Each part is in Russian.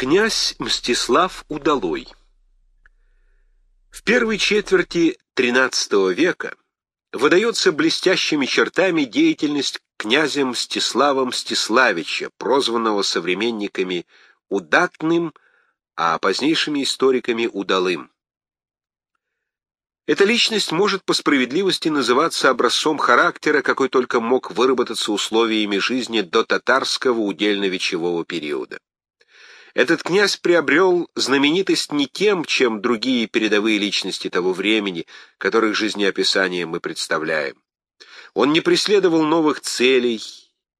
Князь Мстислав Удалой В первой четверти XIII века выдается блестящими чертами деятельность князя Мстислава Мстиславича, прозванного современниками Удатным, а позднейшими историками Удалым. Эта личность может по справедливости называться образцом характера, какой только мог выработаться условиями жизни до татарского удельно-вечевого периода. Этот князь приобрел знаменитость не тем, чем другие передовые личности того времени, которых жизнеописание мы представляем. Он не преследовал новых целей,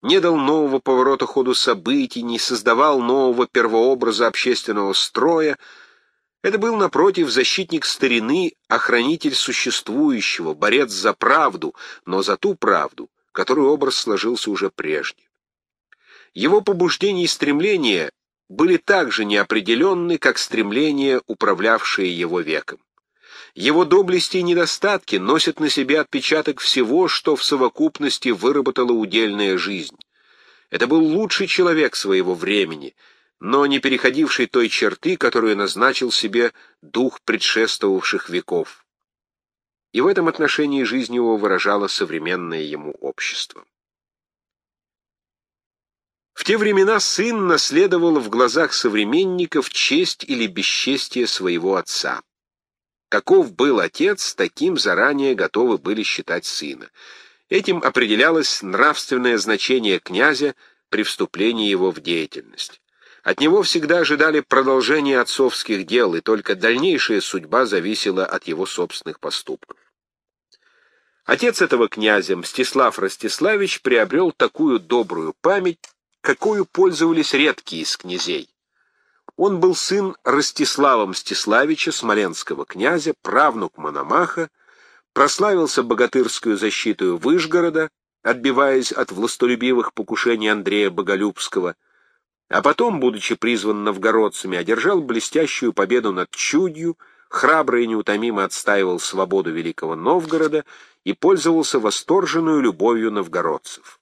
не дал нового поворота ходу событий, не создавал нового первообраза общественного строя, это был, напротив, защитник старины, охранитель существующего, борец за правду, но за ту правду, которую образ сложился уже прежде. Его побуждения и стремления были так же неопределенны, как стремления, управлявшие его веком. Его доблести и недостатки носят на себе отпечаток всего, что в совокупности выработала удельная жизнь. Это был лучший человек своего времени — но не переходивший той черты, которую назначил себе дух предшествовавших веков. И в этом отношении жизнь его выражала современное ему общество. Те времена сын наследовал в глазах современников честь или бесчестие своего отца. Каков был отец, таким заранее готовы были считать сына. Этим определялось нравственное значение князя при вступлении его в деятельность. От него всегда ожидали продолжения отцовских дел, и только дальнейшая судьба зависела от его собственных поступков. Отец этого князя, Мстислав Ростиславич, приобрел такую добрую память, какую пользовались редкие из князей. Он был сын Ростислава Мстиславича, смоленского князя, правнук Мономаха, прославился богатырскую защиту Выжгорода, отбиваясь от властолюбивых покушений Андрея Боголюбского, а потом, будучи призван новгородцами, одержал блестящую победу над Чудью, храбро и неутомимо отстаивал свободу Великого Новгорода и пользовался восторженную любовью новгородцев.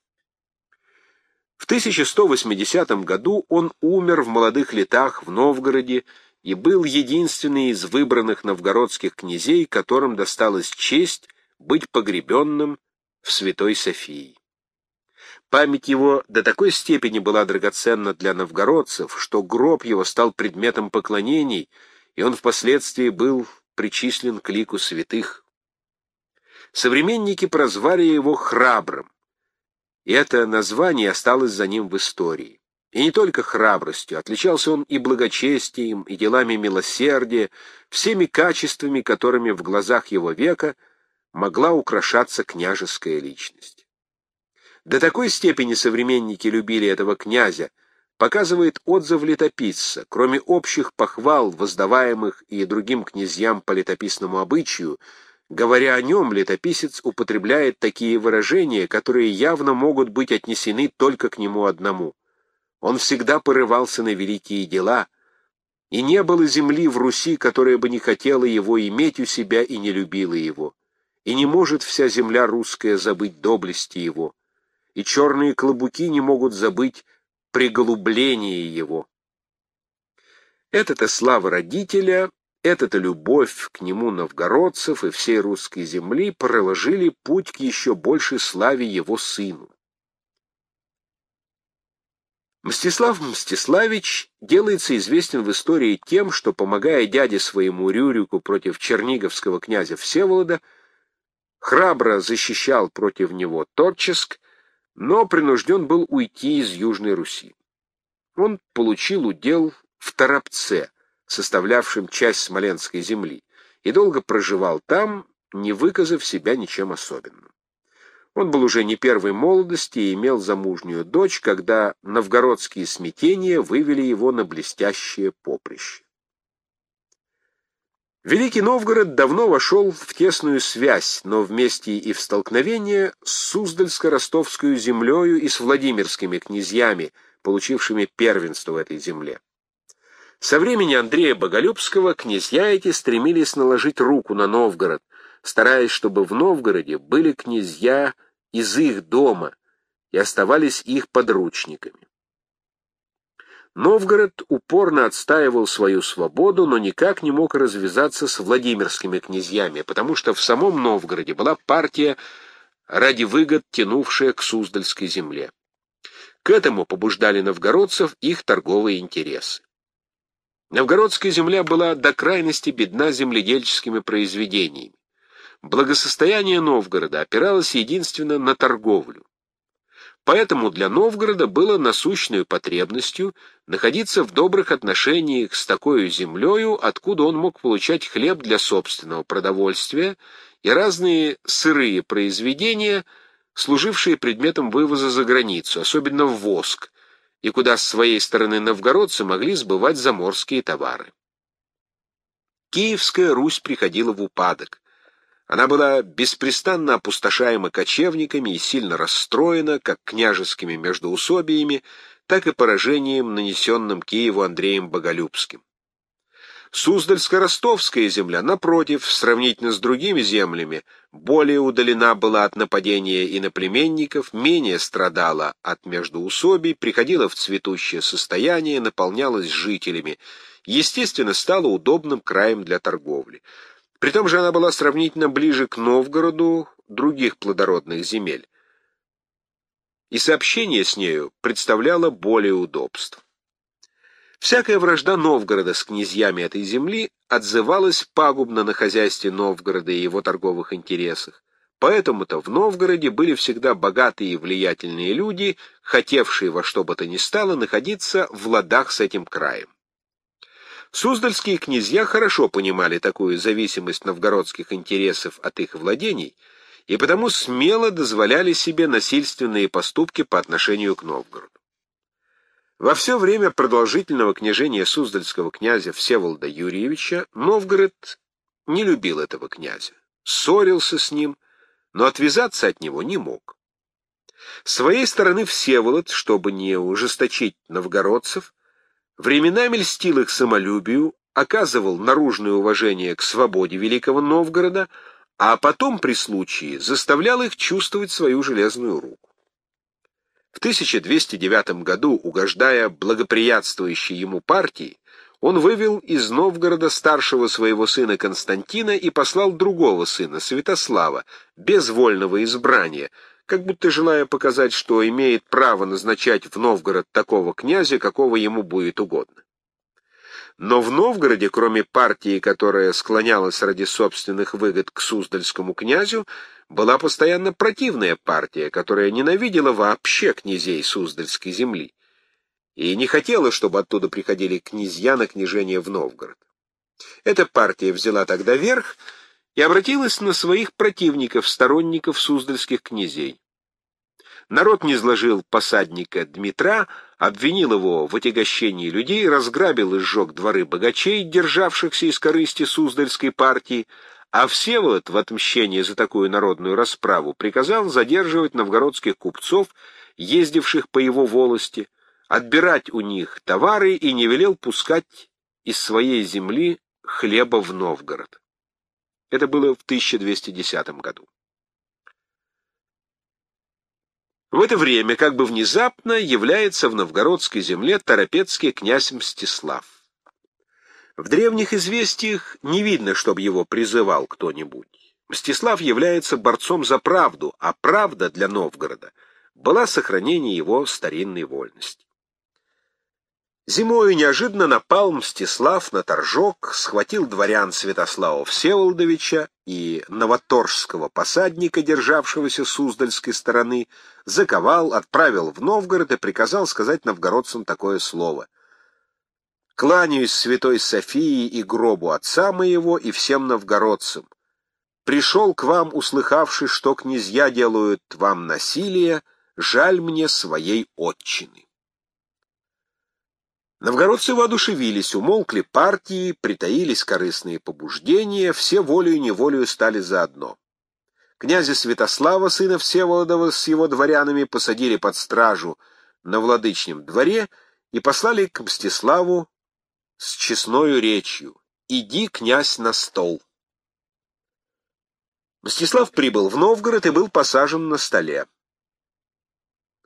В 1180 году он умер в молодых летах в Новгороде и был единственный из выбранных новгородских князей, которым досталась честь быть погребенным в Святой Софии. Память его до такой степени была драгоценна для новгородцев, что гроб его стал предметом поклонений, и он впоследствии был причислен к лику святых. Современники прозвали его храбрым, и это название осталось за ним в истории. И не только храбростью, отличался он и благочестием, и делами милосердия, всеми качествами, которыми в глазах его века могла украшаться княжеская личность. До такой степени современники любили этого князя, показывает отзыв летописца. Кроме общих похвал, воздаваемых и другим князьям по летописному обычаю, говоря о нем, летописец употребляет такие выражения, которые явно могут быть отнесены только к нему одному. Он всегда порывался на великие дела, и не было земли в Руси, которая бы не хотела его иметь у себя и не любила его. И не может вся земля русская забыть доблести его и черные клобуки не могут забыть приголубление его. Это-то слава родителя, эта-то любовь к нему новгородцев и всей русской земли проложили путь к еще большей славе его сыну. Мстислав Мстиславич делается известен в истории тем, что, помогая дяде своему Рюрику против черниговского князя Всеволода, храбро защищал против него Торческ но принужден был уйти из Южной Руси. Он получил удел в Торопце, составлявшем часть Смоленской земли, и долго проживал там, не выказав себя ничем особенным. Он был уже не первой молодости и имел замужнюю дочь, когда новгородские смятения вывели его на блестящее поприще. Великий Новгород давно вошел в тесную связь, но вместе и в столкновение с Суздальско-Ростовскую землею и с Владимирскими князьями, получившими первенство в этой земле. Со времени Андрея Боголюбского князья эти стремились наложить руку на Новгород, стараясь, чтобы в Новгороде были князья из их дома и оставались их подручниками. Новгород упорно отстаивал свою свободу, но никак не мог развязаться с Владимирскими князьями, потому что в самом Новгороде была партия ради выгод, тянувшая к Суздальской земле. К этому побуждали новгородцев их торговые интересы. Новгородская земля была до крайности бедна земледельческими произведениями. Благосостояние Новгорода опиралось единственно на торговлю. Поэтому для Новгорода было насущной потребностью находиться в добрых отношениях с такой землею, откуда он мог получать хлеб для собственного продовольствия и разные сырые произведения, служившие предметом вывоза за границу, особенно воск, и куда с своей стороны новгородцы могли сбывать заморские товары. Киевская Русь приходила в упадок. Она была беспрестанно опустошаема кочевниками и сильно расстроена как княжескими междоусобиями, так и поражением, нанесенным Киеву Андреем Боголюбским. Суздальско-ростовская земля, напротив, сравнительно с другими землями, более удалена была от нападения иноплеменников, менее страдала от междоусобий, приходила в цветущее состояние, наполнялась жителями, естественно, стала удобным краем для торговли. При том же она была сравнительно ближе к Новгороду других плодородных земель, и сообщение с нею представляло более удобств. Всякая вражда Новгорода с князьями этой земли отзывалась пагубно на хозяйстве Новгорода и его торговых интересах. Поэтому-то в Новгороде были всегда богатые и влиятельные люди, хотевшие во что бы то ни стало находиться в ладах с этим краем. Суздальские князья хорошо понимали такую зависимость новгородских интересов от их владений и потому смело дозволяли себе насильственные поступки по отношению к Новгороду. Во все время продолжительного княжения Суздальского князя Всеволода Юрьевича Новгород не любил этого князя, ссорился с ним, но отвязаться от него не мог. С своей стороны Всеволод, чтобы не ужесточить новгородцев, Временами льстил их самолюбию, оказывал наружное уважение к свободе Великого Новгорода, а потом при случае заставлял их чувствовать свою железную руку. В 1209 году, угождая благоприятствующей ему партии, он вывел из Новгорода старшего своего сына Константина и послал другого сына, Святослава, без вольного избрания, как будто желая показать, что имеет право назначать в Новгород такого князя, какого ему будет угодно. Но в Новгороде, кроме партии, которая склонялась ради собственных выгод к Суздальскому князю, была постоянно противная партия, которая ненавидела вообще князей Суздальской земли и не хотела, чтобы оттуда приходили князья на княжение в Новгород. Эта партия взяла тогда верх — и обратилась на своих противников, сторонников суздальских князей. Народ не низложил посадника Дмитра, обвинил его в отягощении людей, разграбил и сжег дворы богачей, державшихся из корысти Суздальской партии, а Всеволод в отмщение за такую народную расправу приказал задерживать новгородских купцов, ездивших по его волости, отбирать у них товары и не велел пускать из своей земли хлеба в Новгород. Это было в 1210 году. В это время, как бы внезапно, является в новгородской земле торопецкий князь Мстислав. В древних известиях не видно, чтобы его призывал кто-нибудь. Мстислав является борцом за правду, а правда для Новгорода была сохранение его старинной вольности. Зимою неожиданно напал Мстислав на торжок, схватил дворян Святослава Всеволодовича и новоторжского посадника, державшегося Суздальской стороны, заковал, отправил в Новгород и приказал сказать новгородцам такое слово. «Кланяюсь святой Софии и гробу отца моего и всем новгородцам. Пришел к вам, услыхавший, что князья делают вам насилие, жаль мне своей отчины». Новгородцы воодушевились, умолкли партии, притаились корыстные побуждения, все волею-неволею стали заодно. Князя Святослава, сына Всеволодова, с его дворянами посадили под стражу на владычном дворе и послали к Мстиславу с честною речью «Иди, князь, на стол». Мстислав прибыл в Новгород и был посажен на столе.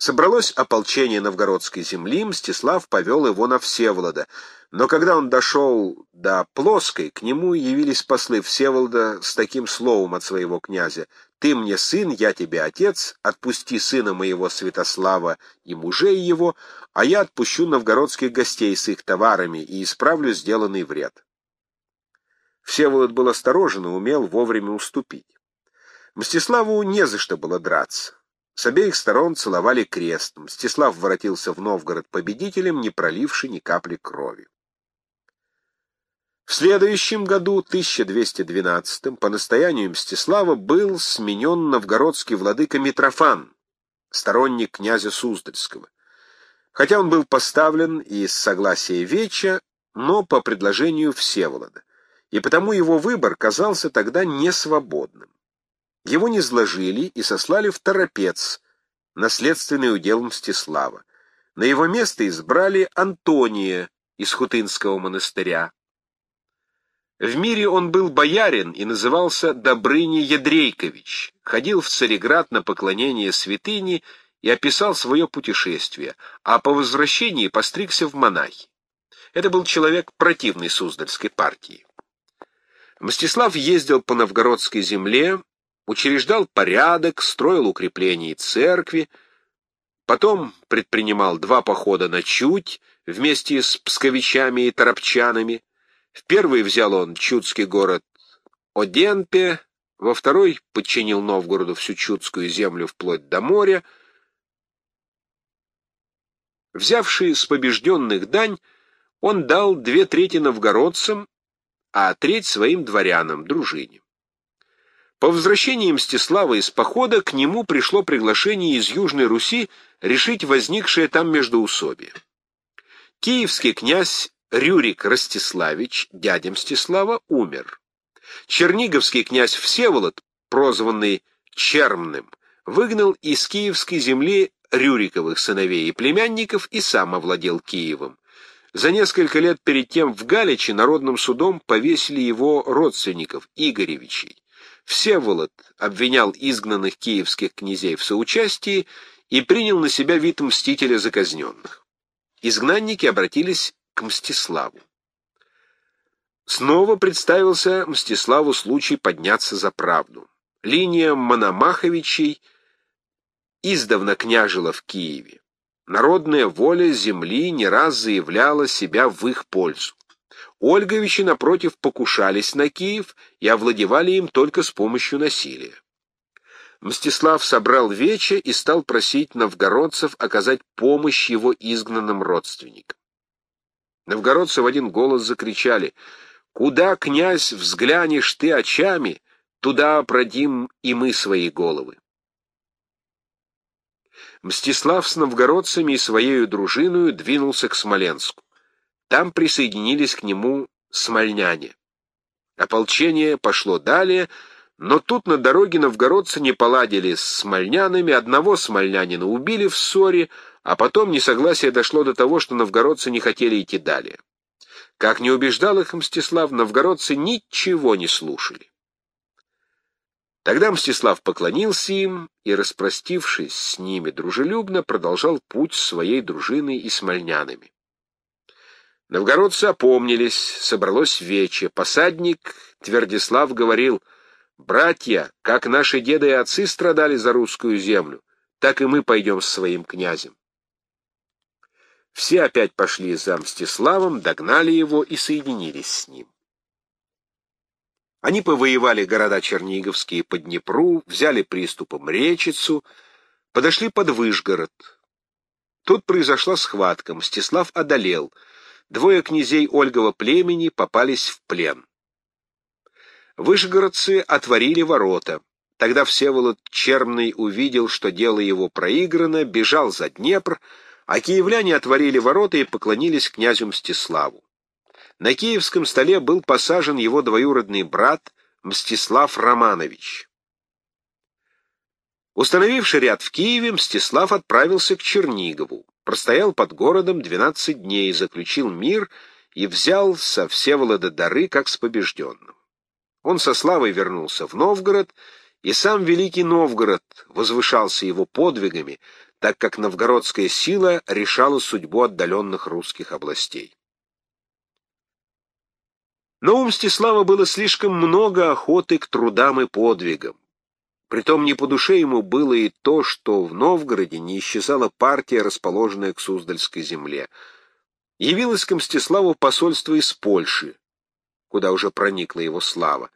Собралось ополчение новгородской земли, Мстислав повел его на Всеволода, но когда он дошел до Плоской, к нему явились послы Всеволода с таким словом от своего князя «Ты мне сын, я тебе отец, отпусти сына моего Святослава и мужей его, а я отпущу новгородских гостей с их товарами и исправлю сделанный вред». Всеволод был осторожен и умел вовремя уступить. Мстиславу не за что было драться. С обеих сторон целовали крест. Мстислав воротился в Новгород победителем, не проливший ни капли крови. В следующем году, 1212 по настоянию Мстислава, был сменен новгородский владыка Митрофан, сторонник князя Суздальского. Хотя он был поставлен из согласия Веча, но по предложению Всеволода, и потому его выбор казался тогда несвободным. Его не сложили и сослали в Торопец, наследственный удел Мстислава. На его место избрали Антония из Хутынского монастыря. В мире он был боярин и назывался Добрыня Ядрейкович, ходил в Цареград на поклонение святыни и описал свое путешествие, а по возвращении постригся в монахи. Это был человек противной Суздальской партии. Мстислав ездил по новгородской земле, учреждал порядок, строил укрепления и церкви, потом предпринимал два похода на Чуть вместе с псковичами и торопчанами. В первый взял он чудский город Оденпе, во второй подчинил Новгороду всю чудскую землю вплоть до моря. Взявший с побежденных дань, он дал две трети новгородцам, а треть своим дворянам, дружине. По возвращении Мстислава из похода к нему пришло приглашение из Южной Руси решить возникшее там междоусобие. Киевский князь Рюрик Ростиславич, дядя Мстислава, умер. Черниговский князь Всеволод, прозванный Чермным, выгнал из киевской земли Рюриковых сыновей и племянников и сам овладел Киевом. За несколько лет перед тем в Галиче народным судом повесили его родственников, Игоревичей. Всеволод обвинял изгнанных киевских князей в соучастии и принял на себя вид мстителя заказненных. Изгнанники обратились к Мстиславу. Снова представился Мстиславу случай подняться за правду. Линия Мономаховичей издавна княжила в Киеве. Народная воля земли не раз заявляла себя в их пользу. Ольговичи, напротив, покушались на Киев и овладевали им только с помощью насилия. Мстислав собрал вече и стал просить новгородцев оказать помощь его изгнанным родственникам. Новгородцы в один голос закричали «Куда, князь, взглянешь ты очами, туда продим и мы свои головы». Мстислав с новгородцами и своей дружиною двинулся к Смоленску. Там присоединились к нему смольняне. Ополчение пошло далее, но тут на дороге новгородцы не поладили с смольнянами, одного смольнянина убили в ссоре, а потом несогласие дошло до того, что новгородцы не хотели идти далее. Как не убеждал их Мстислав, новгородцы ничего не слушали. Тогда Мстислав поклонился им и, распростившись с ними дружелюбно, продолжал путь своей дружиной и смольнянами. Новгородцы опомнились, собралось вече. Посадник Твердислав говорил, «Братья, как наши деды и отцы страдали за русскую землю, так и мы пойдем с своим князем». Все опять пошли за Мстиславом, догнали его и соединились с ним. Они повоевали города Черниговские по Днепру, взяли приступом Речицу, подошли под Выжгород. Тут произошла схватка, Мстислав одолел — Двое князей Ольгова племени попались в плен. Вышгородцы отворили ворота. Тогда Всеволод Чермный увидел, что дело его проиграно, бежал за Днепр, а киевляне отворили ворота и поклонились князю Мстиславу. На киевском столе был посажен его двоюродный брат Мстислав Романович. Установивший ряд в Киеве, Мстислав отправился к Чернигову простоял под городом двенадцать дней, заключил мир и взял со Всеволода дары, как с побежденным. Он со славой вернулся в Новгород, и сам Великий Новгород возвышался его подвигами, так как новгородская сила решала судьбу отдаленных русских областей. Но у Мстислава было слишком много охоты к трудам и подвигам. Притом не по душе ему было и то, что в Новгороде не исчезала партия, расположенная к Суздальской земле. Явилось к Мстиславу посольство из Польши, куда уже проникла его слава.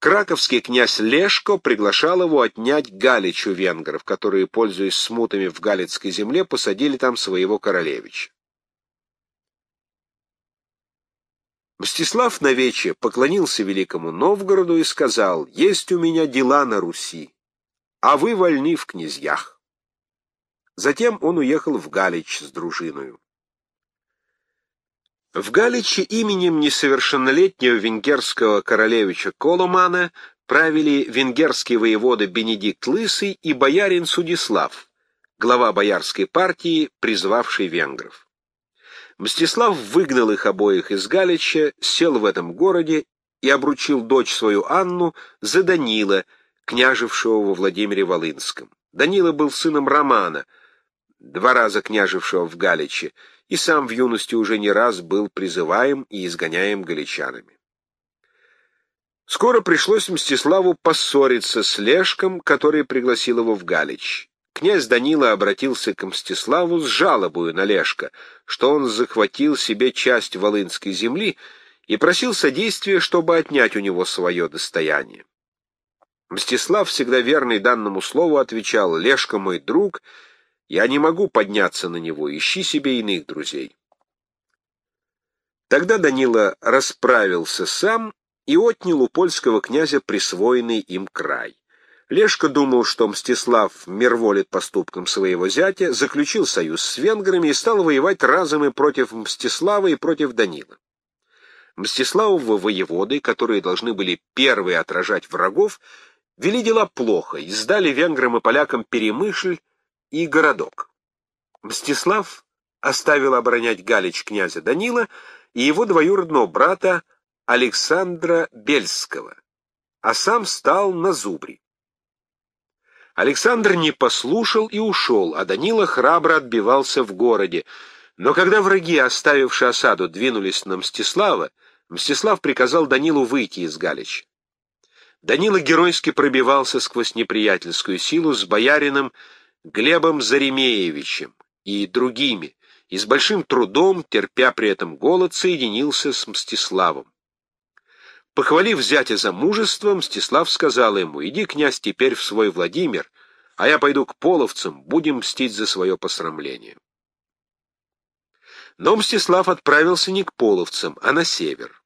Краковский князь Лешко приглашал его отнять Галич у венгров, которые, пользуясь смутами в Галицкой земле, посадили там своего королевича. Мстислав Навече поклонился великому Новгороду и сказал, «Есть у меня дела на Руси, а вы вольны в князьях». Затем он уехал в Галич с дружиною. В Галиче именем несовершеннолетнего венгерского королевича Коломана правили венгерский воевода Бенедикт Лысый и боярин Судислав, глава боярской партии, призвавший венгров. Мстислав выгнал их обоих из Галича, сел в этом городе и обручил дочь свою Анну за Данила, княжевшего во Владимире Волынском. Данила был сыном Романа, два раза княжевшего в Галиче, и сам в юности уже не раз был призываем и изгоняем галичанами. Скоро пришлось Мстиславу поссориться с Лешком, который пригласил его в Галич. Князь Данила обратился к Мстиславу с жалобою на Лешка, что он захватил себе часть Волынской земли и просил содействия, чтобы отнять у него свое достояние. Мстислав, всегда верный данному слову, отвечал, «Лешка мой друг, я не могу подняться на него, ищи себе иных друзей». Тогда Данила расправился сам и отнял у польского князя присвоенный им край. Лешка думал, что Мстислав мирволит поступкам своего зятя, заключил союз с венграми и стал воевать разом и против Мстислава, и против Данила. Мстиславовы воеводы, которые должны были первые отражать врагов, вели дела плохо и сдали венграм и полякам Перемышль и городок. Мстислав оставил оборонять Галич князя Данила и его двоюродного брата Александра Бельского, а сам стал на зубри. Александр не послушал и ушел, а Данила храбро отбивался в городе. Но когда враги, оставившие осаду, двинулись на Мстислава, Мстислав приказал Данилу выйти из Галича. Данила геройски пробивался сквозь неприятельскую силу с боярином Глебом Заремеевичем и другими, и с большим трудом, терпя при этом голод, соединился с Мстиславом. Похвалив зятя за мужество, Мстислав сказал ему, «Иди, князь, теперь в свой Владимир, а я пойду к половцам, будем мстить за свое посрамление». Но Мстислав отправился не к половцам, а на север.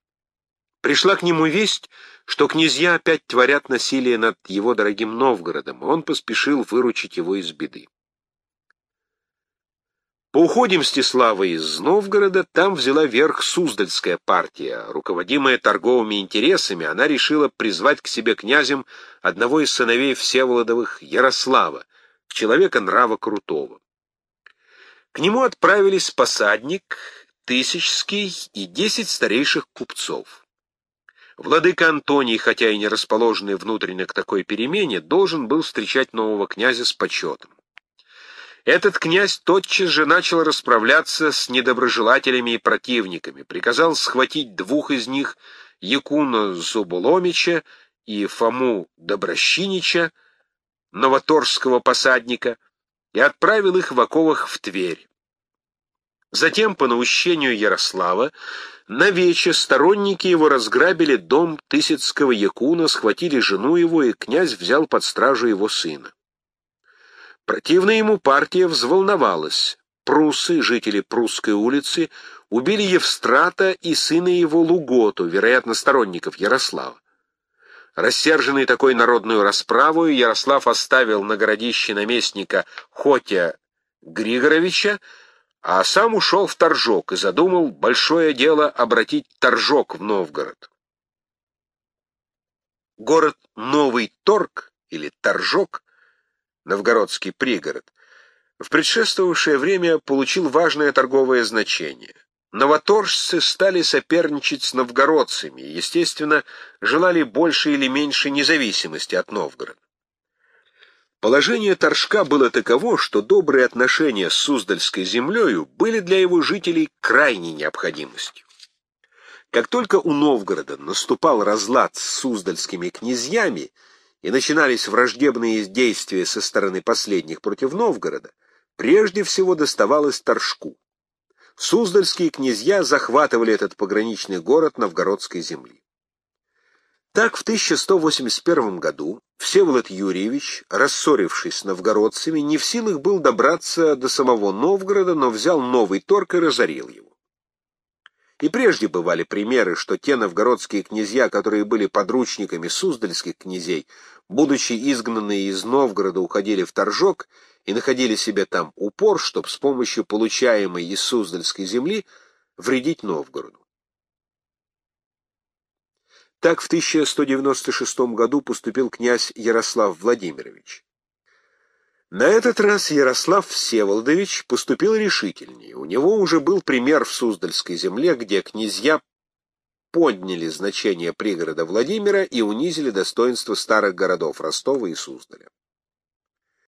Пришла к нему весть, что князья опять творят насилие над его дорогим Новгородом, он поспешил выручить его из беды. По уходе Мстислава из Новгорода там взяла верх Суздальская партия. Руководимая торговыми интересами, она решила призвать к себе князем одного из сыновей Всеволодовых, Ярослава, человека нрава крутого. К нему отправились посадник, Тысячский и десять старейших купцов. Владыка Антоний, хотя и не расположенный внутренне к такой перемене, должен был встречать нового князя с почетом. Этот князь тотчас же начал расправляться с недоброжелателями и противниками, приказал схватить двух из них, Якуна Зубуломича и Фому Доброщинича, новоторжского посадника, и отправил их в оковах в Тверь. Затем, по наущению Ярослава, на вече сторонники его разграбили дом Тысяцкого Якуна, схватили жену его, и князь взял под стражу его сына. Противная ему партия взволновалась. Прусы, жители Прусской улицы, убили Евстрата и сына его Луготу, вероятно, сторонников Ярослава. Рассерженный такой народную расправою, Ярослав оставил на городище наместника Хотя Григоровича, а сам ушел в Торжок и задумал большое дело обратить Торжок в Новгород. Город Новый Торг или Торжок новгородский пригород, в предшествовавшее время получил важное торговое значение. Новоторжцы стали соперничать с новгородцами и, естественно, желали больше или меньше независимости от Новгорода. Положение Торжка было таково, что добрые отношения с Суздальской землею были для его жителей крайней необходимостью. Как только у Новгорода наступал разлад с суздальскими князьями и начинались враждебные действия со стороны последних против Новгорода, прежде всего доставалось Торжку. Суздальские князья захватывали этот пограничный город новгородской земли. Так в 1181 году Всеволод Юрьевич, рассорившись с новгородцами, не в силах был добраться до самого Новгорода, но взял новый торг и разорил его. И прежде бывали примеры, что те новгородские князья, которые были подручниками суздальских князей, будучи изгнанные из Новгорода, уходили в Торжок и находили себе там упор, чтобы с помощью получаемой из Суздальской земли вредить Новгороду. Так в 1196 году поступил князь Ярослав Владимирович. На этот раз Ярослав Всеволодович поступил решительнее. У него уже был пример в Суздальской земле, где князья подняли значение пригорода Владимира и унизили достоинство старых городов Ростова и Суздаля.